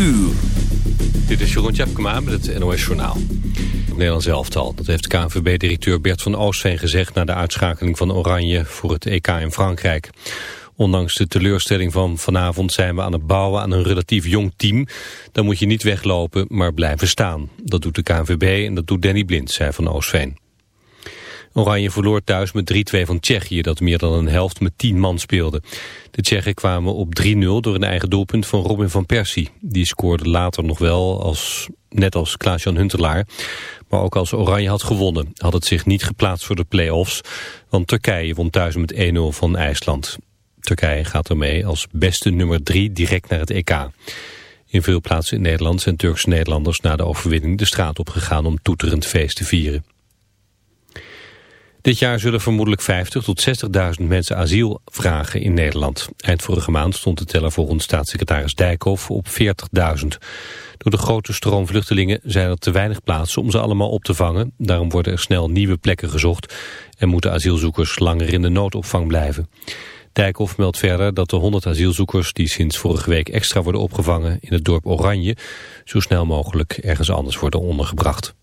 Dit is Jeroen Tjepkema met het NOS Journaal. Het Nederlands elftal. Dat heeft KNVB-directeur Bert van Oostveen gezegd... na de uitschakeling van Oranje voor het EK in Frankrijk. Ondanks de teleurstelling van vanavond zijn we aan het bouwen aan een relatief jong team. Dan moet je niet weglopen, maar blijven staan. Dat doet de KNVB en dat doet Danny Blind, zei Van Oostveen. Oranje verloor thuis met 3-2 van Tsjechië, dat meer dan een helft met 10 man speelde. De Tsjechen kwamen op 3-0 door een eigen doelpunt van Robin van Persie. Die scoorde later nog wel, als, net als Klaas-Jan Huntelaar. Maar ook als Oranje had gewonnen, had het zich niet geplaatst voor de play-offs. Want Turkije won thuis met 1-0 van IJsland. Turkije gaat ermee als beste nummer 3 direct naar het EK. In veel plaatsen in Nederland zijn Turkse Nederlanders na de overwinning de straat op gegaan om toeterend feest te vieren. Dit jaar zullen vermoedelijk 50 tot 60.000 mensen asiel vragen in Nederland. Eind vorige maand stond de teller volgens staatssecretaris Dijkhoff op 40.000. Door de grote stroom vluchtelingen zijn er te weinig plaatsen om ze allemaal op te vangen. Daarom worden er snel nieuwe plekken gezocht en moeten asielzoekers langer in de noodopvang blijven. Dijkhoff meldt verder dat de 100 asielzoekers die sinds vorige week extra worden opgevangen in het dorp Oranje zo snel mogelijk ergens anders worden ondergebracht.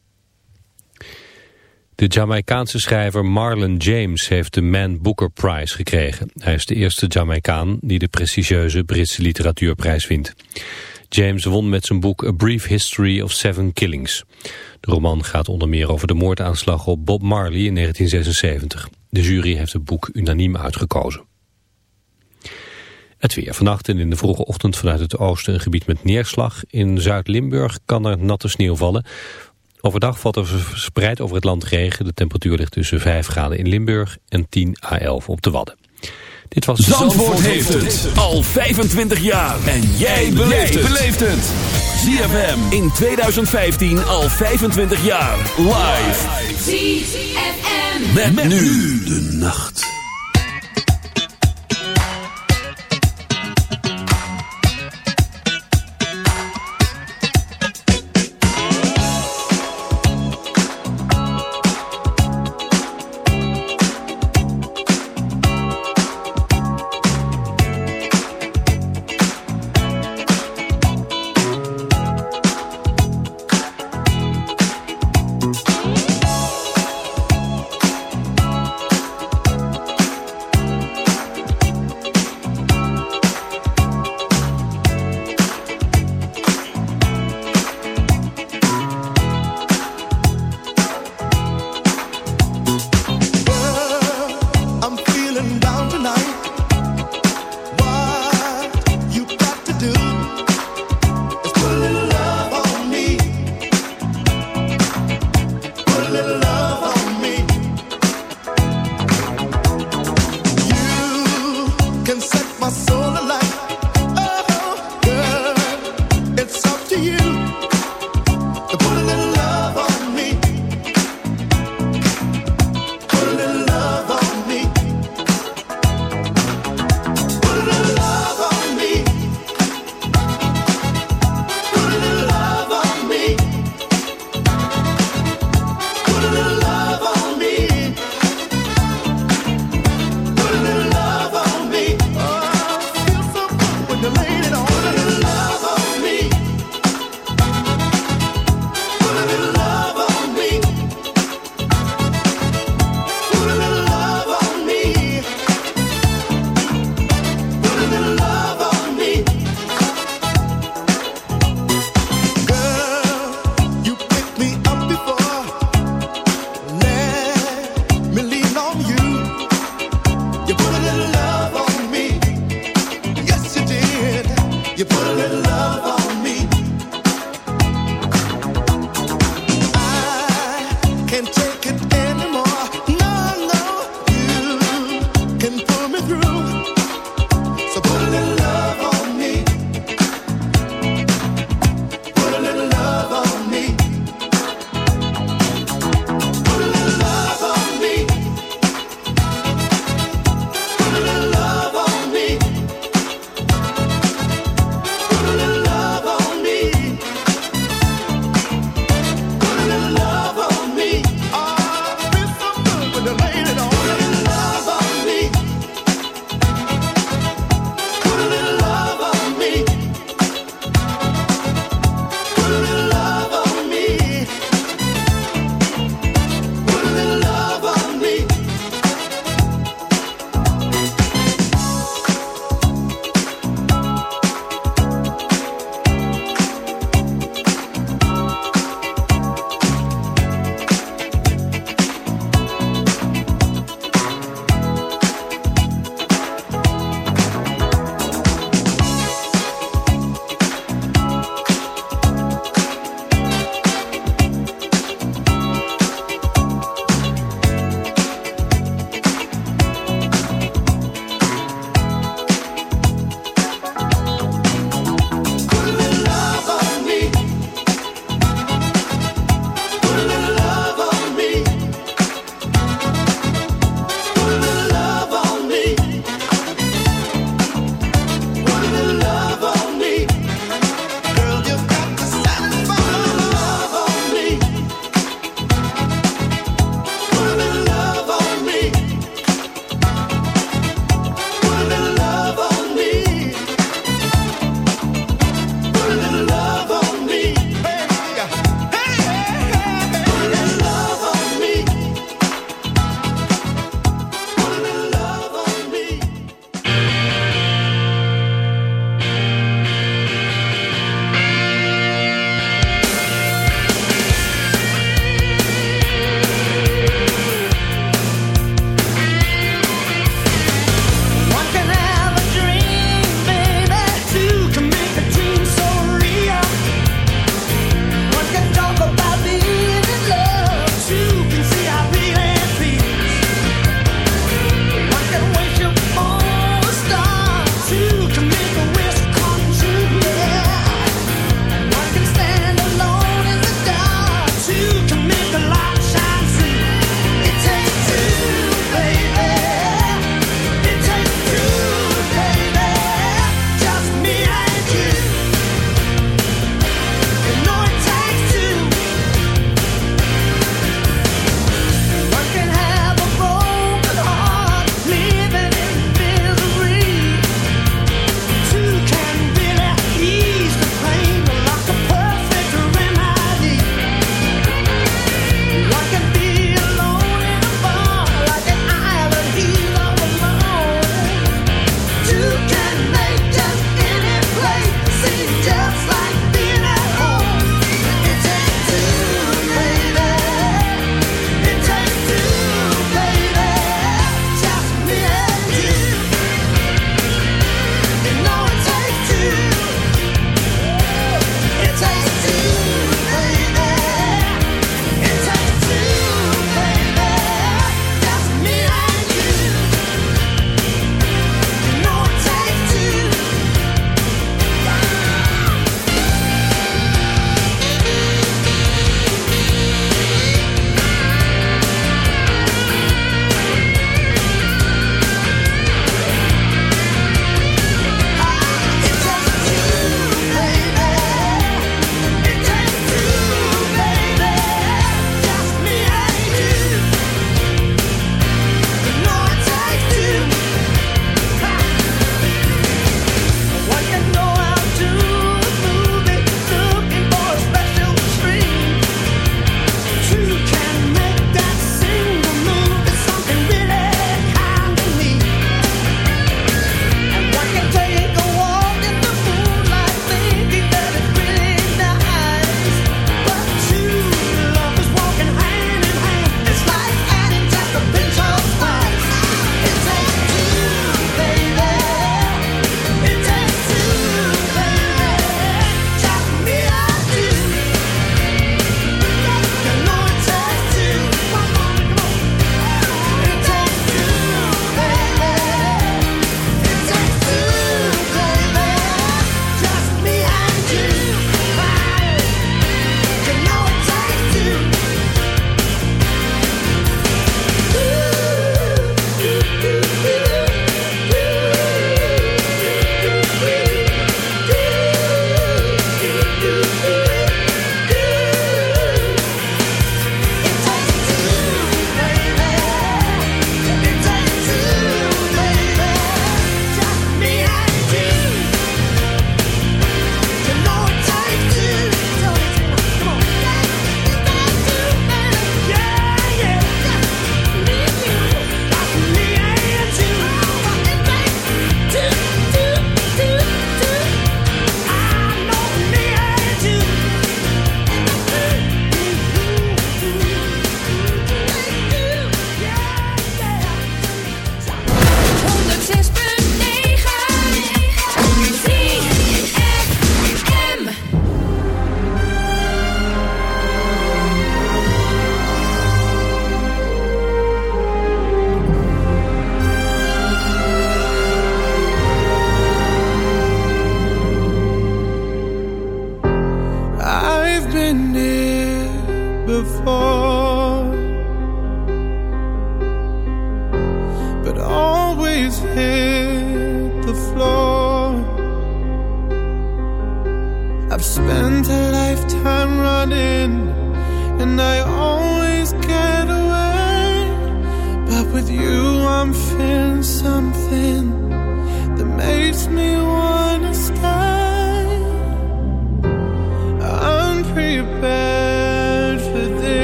De Jamaicaanse schrijver Marlon James heeft de Man Booker Prize gekregen. Hij is de eerste Jamaicaan die de prestigieuze Britse literatuurprijs wint. James won met zijn boek A Brief History of Seven Killings. De roman gaat onder meer over de moordaanslag op Bob Marley in 1976. De jury heeft het boek unaniem uitgekozen. Het weer. Vannacht en in de vroege ochtend vanuit het oosten een gebied met neerslag. In Zuid-Limburg kan er natte sneeuw vallen. Overdag valt er verspreid over het land regen. De temperatuur ligt tussen 5 graden in Limburg en 10 à 11 op de Wadden. Dit was Zandvoort, Zandvoort heeft het al 25 jaar. En jij beleeft het. ZFM in 2015 al 25 jaar. Live. ZFM. Met, met nu de nacht.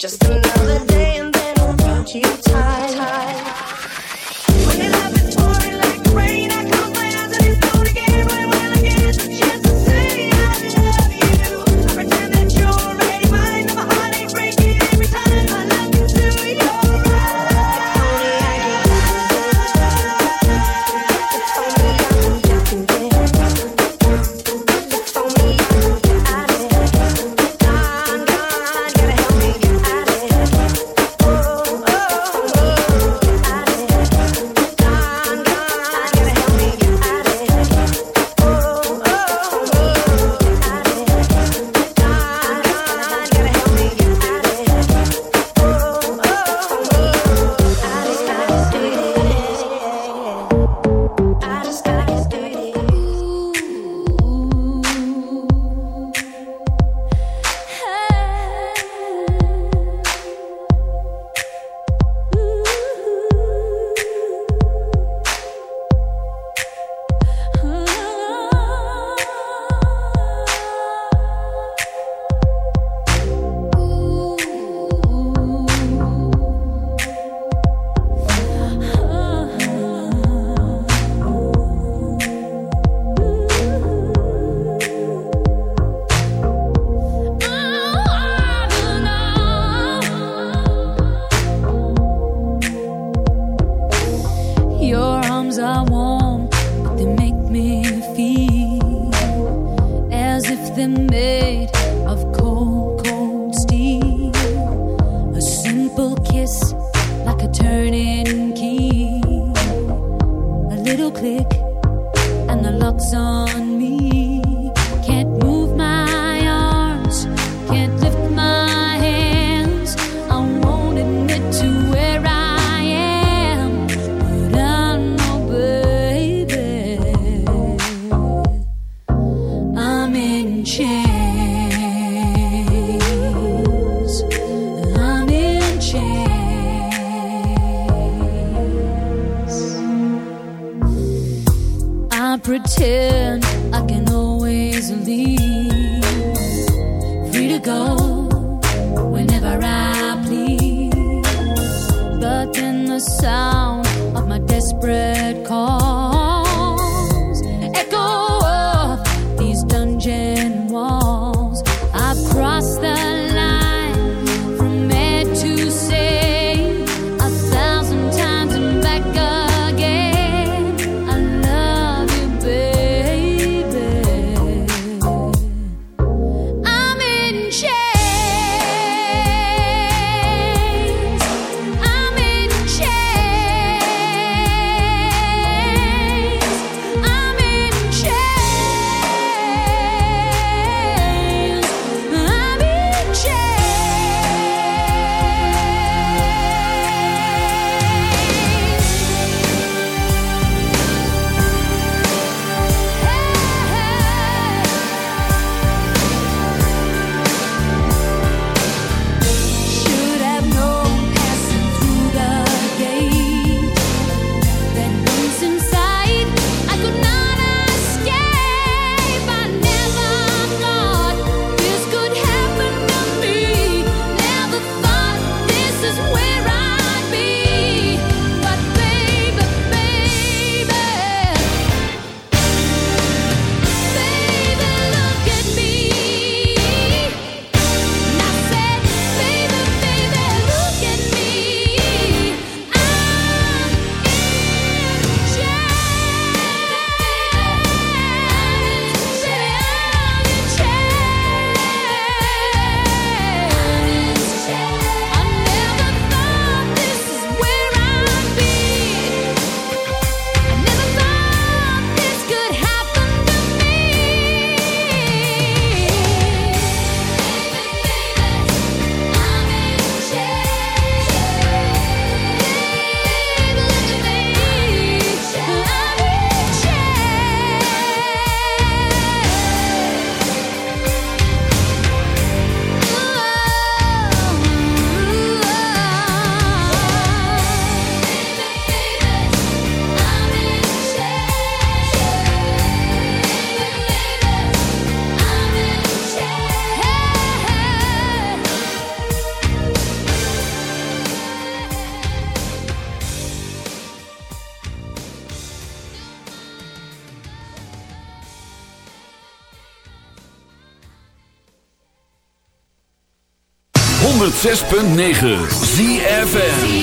Just another day and then I'll you time. click and the lock's on. too 106.9 ZFM.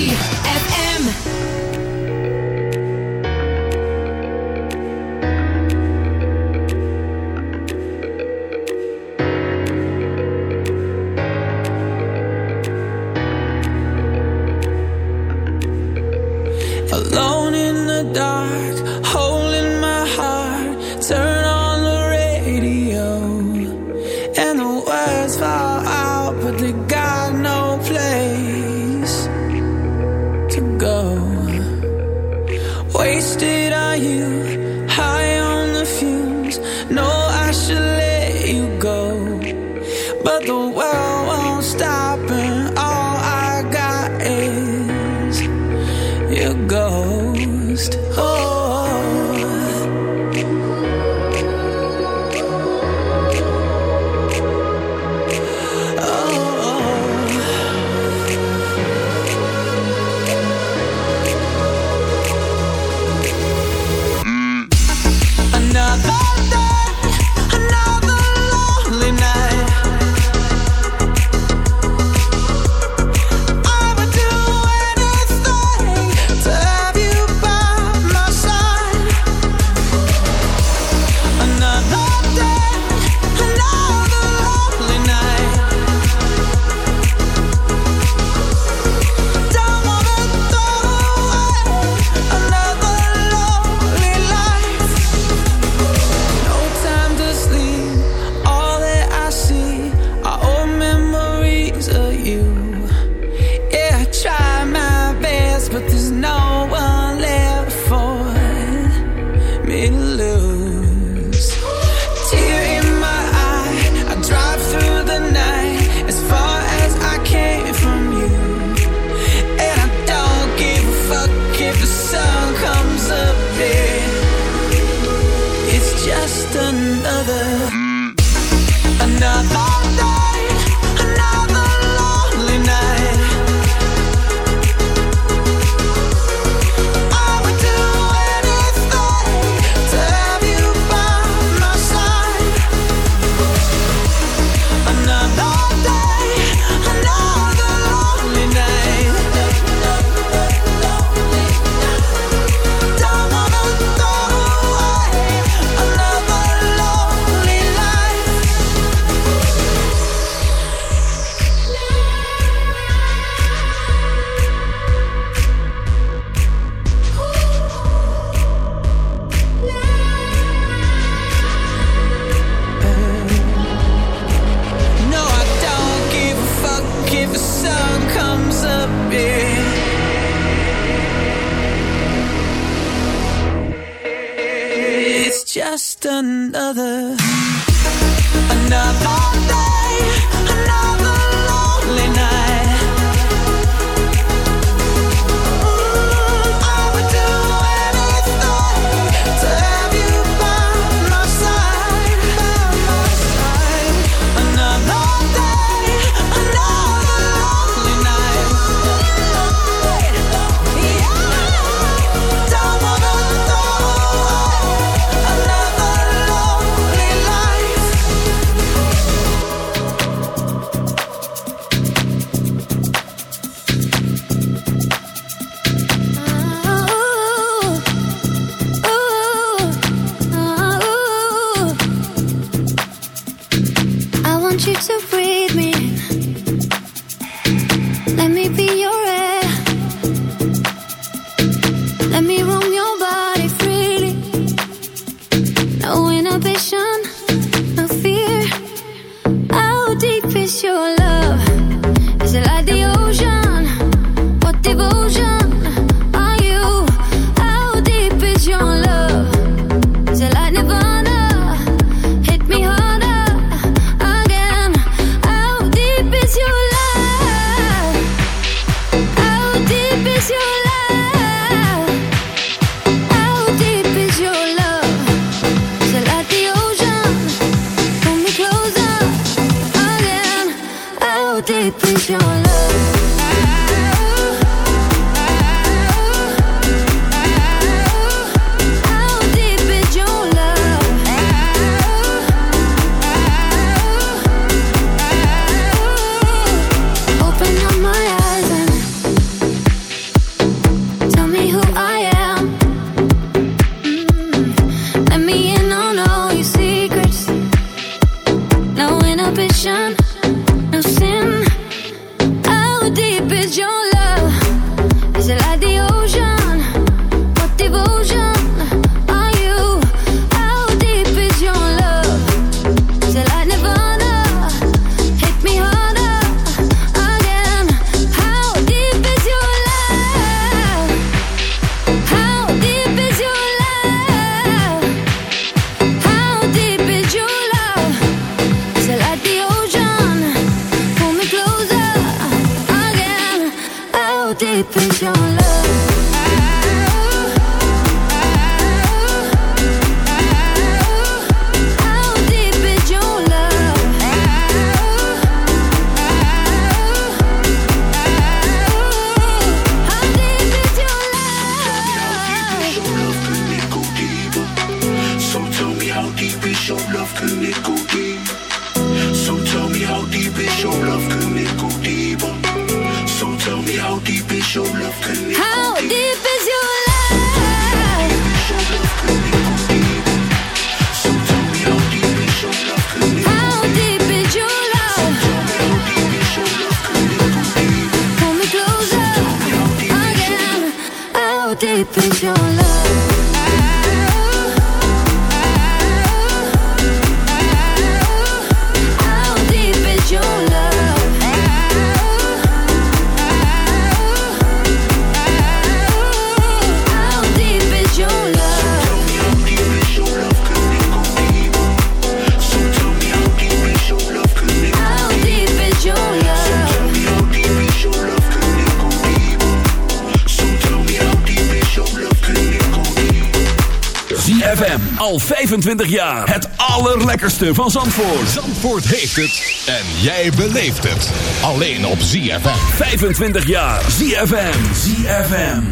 25 jaar. Het allerlekkerste van Zandvoort. Zandvoort heeft het en jij beleeft het. Alleen op ZFM. 25 jaar. ZFM. ZFM.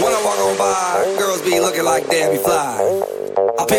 When walk on by, girls be looking like Debbie Fly.